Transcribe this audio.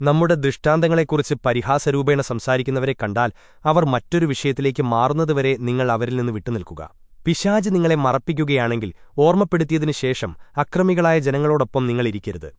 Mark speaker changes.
Speaker 1: നമ്മുടെ ദൃഷ്ടാന്തങ്ങളെക്കുറിച്ച് പരിഹാസരൂപേണ സംസാരിക്കുന്നവരെ കണ്ടാൽ അവർ മറ്റൊരു വിഷയത്തിലേക്ക് മാറുന്നതുവരെ നിങ്ങൾ അവരിൽ നിന്ന് വിട്ടുനിൽക്കുക. പിശാജ് നിങ്ങളെ മറപ്പിക്കുകയാണെങ്കിൽ ഓർമ്മപ്പെടുത്തിയതിനു ശേഷം അക്രമികളായ ജനങ്ങളോടൊപ്പം നിങ്ങളിരിക്കരുത്